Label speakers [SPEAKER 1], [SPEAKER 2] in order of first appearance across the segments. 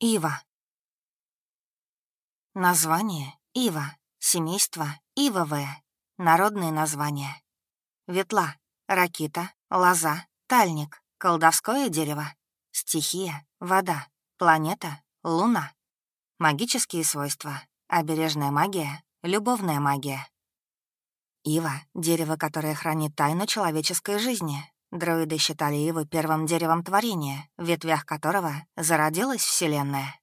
[SPEAKER 1] Ива. Название — Ива. Семейство — Ивовое. Народные названия. Ветла, ракита, лоза, тальник, колдовское дерево. Стихия — вода, планета — луна. Магические свойства — обережная магия, любовная магия. Ива — дерево, которое хранит тайну человеческой жизни, Дроиды считали его первым деревом творения, в ветвях которого зародилась Вселенная.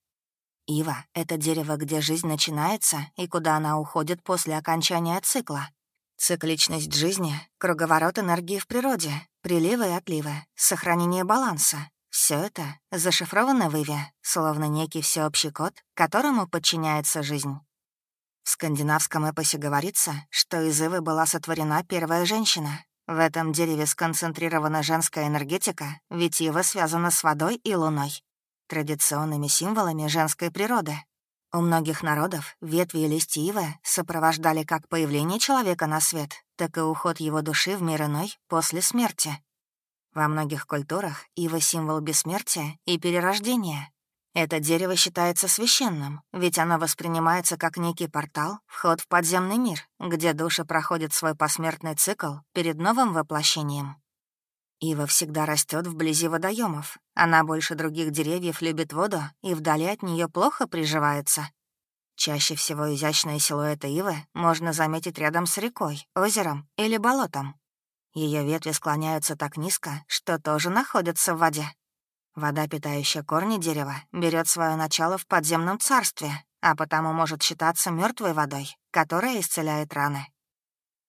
[SPEAKER 1] Ива — это дерево, где жизнь начинается и куда она уходит после окончания цикла. Цикличность жизни, круговорот энергии в природе, приливы и отливы, сохранение баланса — все это зашифровано в Иве, словно некий всеобщий код, которому подчиняется жизнь. В скандинавском эпосе говорится, что из Ивы была сотворена первая женщина, в этом дереве сконцентрирована женская энергетика, ведь его связано с водой и луной, традиционными символами женской природы. У многих народов ветви и листья ивы сопровождали как появление человека на свет, так и уход его души в мир иной после смерти. Во многих культурах ива — символ бессмертия и перерождения. Это дерево считается священным, ведь оно воспринимается как некий портал, вход в подземный мир, где души проходят свой посмертный цикл перед новым воплощением. Ива всегда растет вблизи водоемов. Она больше других деревьев любит воду и вдали от нее плохо приживается. Чаще всего изящные силуэты ивы можно заметить рядом с рекой, озером или болотом. Ее ветви склоняются так низко, что тоже находятся в воде. Вода, питающая корни дерева, берет свое начало в подземном царстве, а потому может считаться мертвой водой, которая исцеляет раны.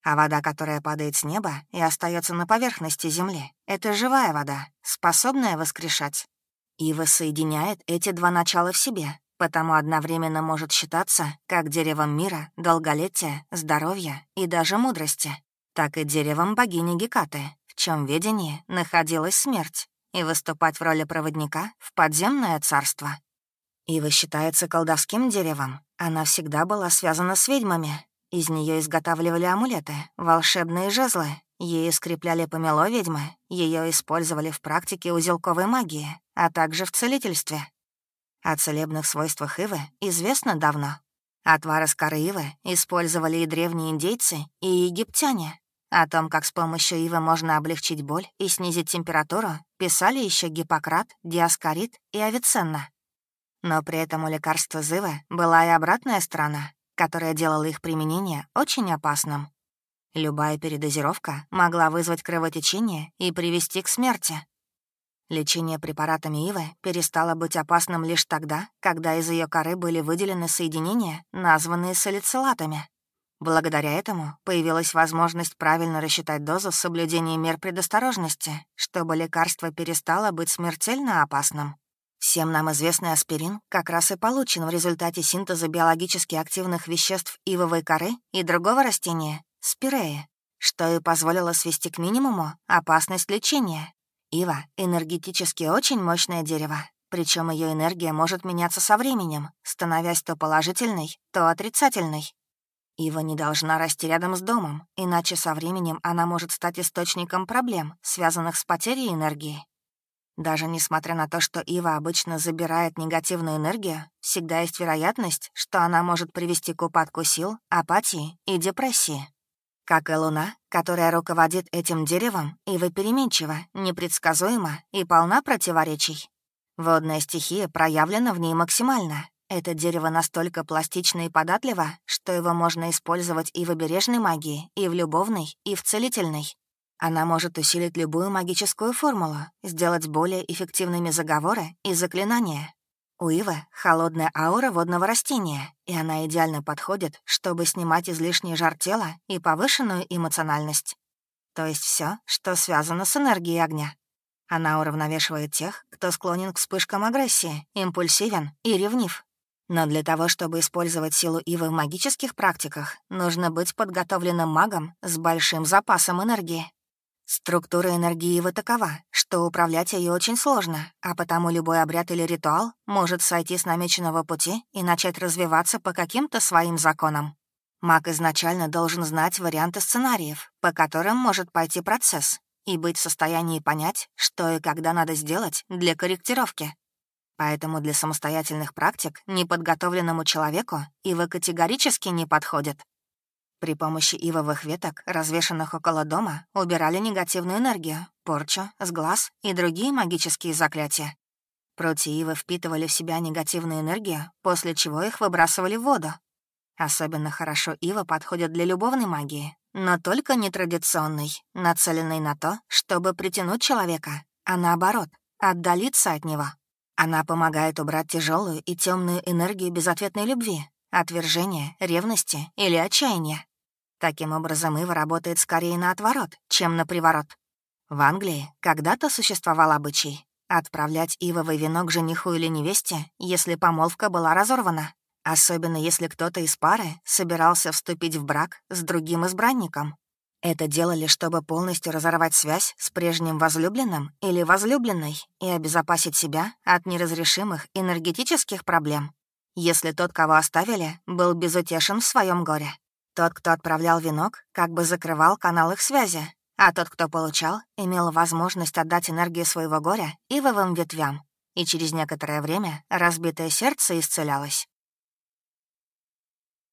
[SPEAKER 1] А вода, которая падает с неба и остается на поверхности земли, это живая вода, способная воскрешать. И воссоединяет эти два начала в себе, потому одновременно может считаться как деревом мира, долголетия, здоровья и даже мудрости, так и деревом богини Гекаты, в чем ведении находилась смерть и выступать в роли проводника в подземное царство. Ива считается колдовским деревом. Она всегда была связана с ведьмами. Из нее изготавливали амулеты, волшебные жезлы. Ею скрепляли помело ведьмы. Ее использовали в практике узелковой магии, а также в целительстве. О целебных свойствах ивы известно давно. Отвар из коры ивы использовали и древние индейцы, и египтяне. О том, как с помощью ивы можно облегчить боль и снизить температуру, писали еще Гиппократ, Диаскорид и Авиценна. Но при этом у лекарства Зывы была и обратная сторона, которая делала их применение очень опасным. Любая передозировка могла вызвать кровотечение и привести к смерти. Лечение препаратами ивы перестало быть опасным лишь тогда, когда из ее коры были выделены соединения, названные салицилатами. Благодаря этому появилась возможность правильно рассчитать дозу с соблюдением мер предосторожности, чтобы лекарство перестало быть смертельно опасным. Всем нам известный аспирин как раз и получен в результате синтеза биологически активных веществ ивовой коры и другого растения — спиреи, что и позволило свести к минимуму опасность лечения. Ива — энергетически очень мощное дерево, причем ее энергия может меняться со временем, становясь то положительной, то отрицательной. Ива не должна расти рядом с домом, иначе со временем она может стать источником проблем, связанных с потерей энергии. Даже несмотря на то, что Ива обычно забирает негативную энергию, всегда есть вероятность, что она может привести к упадку сил, апатии и депрессии. Как и Луна, которая руководит этим деревом, Ива переменчива, непредсказуема и полна противоречий. Водная стихия проявлена в ней максимально, это дерево настолько пластично и податливо, что его можно использовать и в обережной магии, и в любовной, и в целительной. Она может усилить любую магическую формулу, сделать более эффективными заговоры и заклинания. У Ивы холодная аура водного растения, и она идеально подходит, чтобы снимать излишний жар тела и повышенную эмоциональность. То есть все, что связано с энергией огня. Она уравновешивает тех, кто склонен к вспышкам агрессии, импульсивен и ревнив. Но для того, чтобы использовать силу Ивы в магических практиках, нужно быть подготовленным магом с большим запасом энергии. Структура энергии Ивы такова, что управлять ее очень сложно, а потому любой обряд или ритуал может сойти с намеченного пути и начать развиваться по каким-то своим законам. Маг изначально должен знать варианты сценариев, по которым может пойти процесс, и быть в состоянии понять, что и когда надо сделать для корректировки. Поэтому для самостоятельных практик неподготовленному человеку ива категорически не подходит. При помощи ивовых веток, развешанных около дома, убирали негативную энергию, порчу, сглаз и другие магические заклятия. Прути ивы впитывали в себя негативную энергию, после чего их выбрасывали в воду. Особенно хорошо ива подходит для любовной магии, но только нетрадиционной, нацеленной на то, чтобы притянуть человека, а наоборот, отдалиться от него. Она помогает убрать тяжелую и темную энергию безответной любви, отвержения, ревности или отчаяния. Таким образом, Ива работает скорее на отворот, чем на приворот. В Англии когда-то существовал обычай отправлять ивовый венок жениху или невесте, если помолвка была разорвана, особенно если кто-то из пары собирался вступить в брак с другим избранником. Это делали, чтобы полностью разорвать связь с прежним возлюбленным или возлюбленной и обезопасить себя от неразрешимых энергетических проблем если тот, кого оставили, был безутешен в своем горе. Тот, кто отправлял венок, как бы закрывал канал их связи, а тот, кто получал, имел возможность отдать энергию своего горя ивовым ветвям, и через некоторое время разбитое сердце исцелялось.